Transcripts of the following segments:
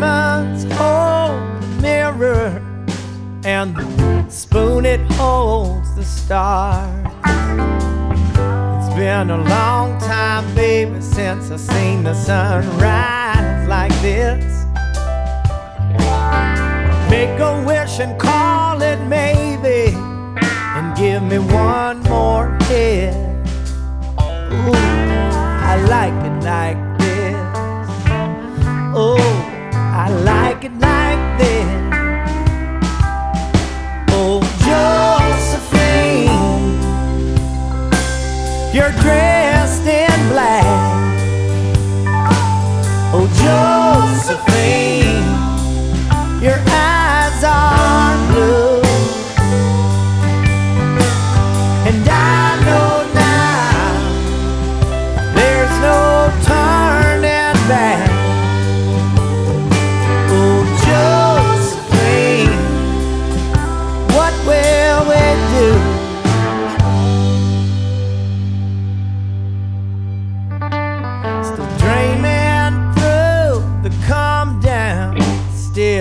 diamonds hold the mirror, and the spoon it holds the stars. It's been a long time, baby, since I've seen the sun rise like this. Make a wish and call it maybe, and give me one more hit. Ooh, I like it like you're dressed in black. Oh, Josephine, your eyes are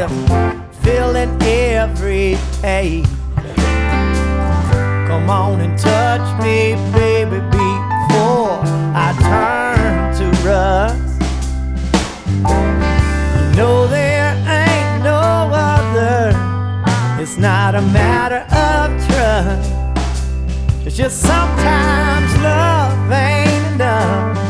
still feeling every page. Come on and touch me, baby, before I turn to rust. You know there ain't no other. It's not a matter of trust. It's just sometimes love ain't enough.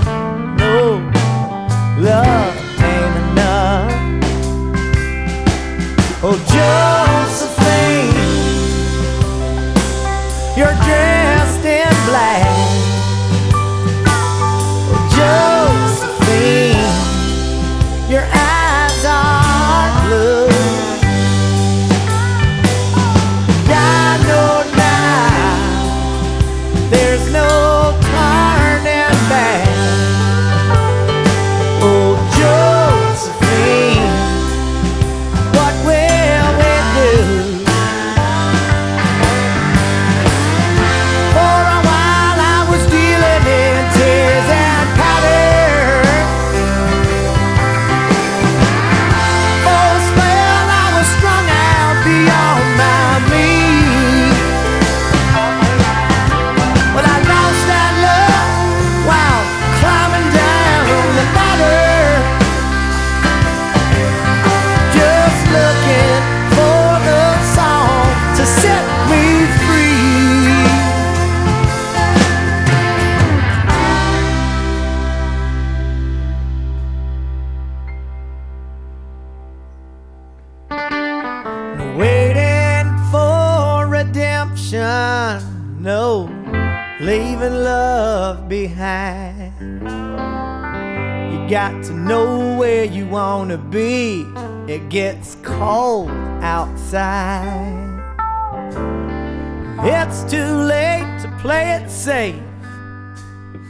No, leaving love behind. You got to know where you wanna be. It gets cold outside. It's too late to play it safe.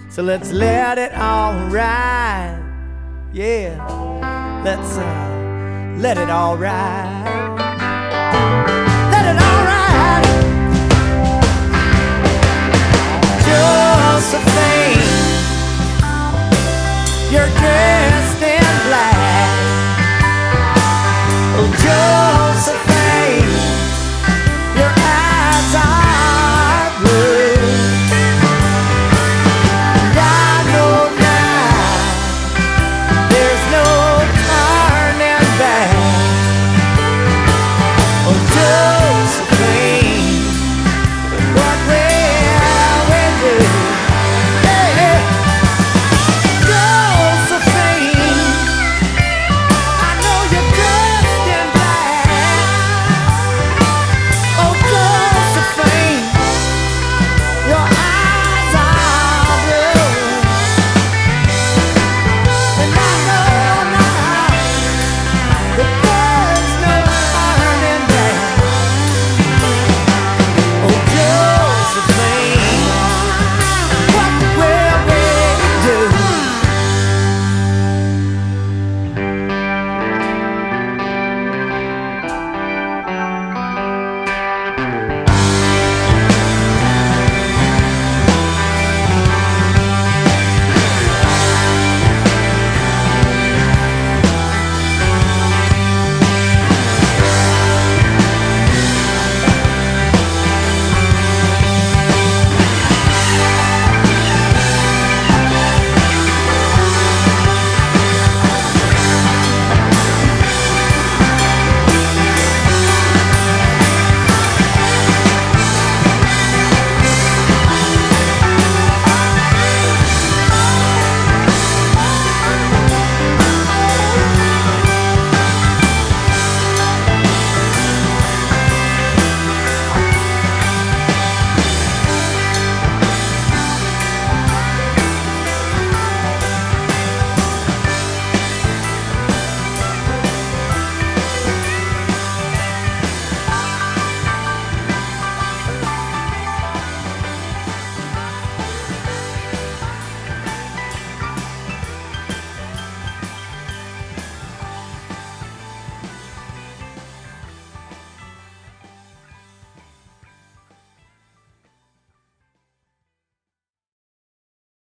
So let's let it all ride. Yeah, let's uh, let it all ride. Josephine, you're dressed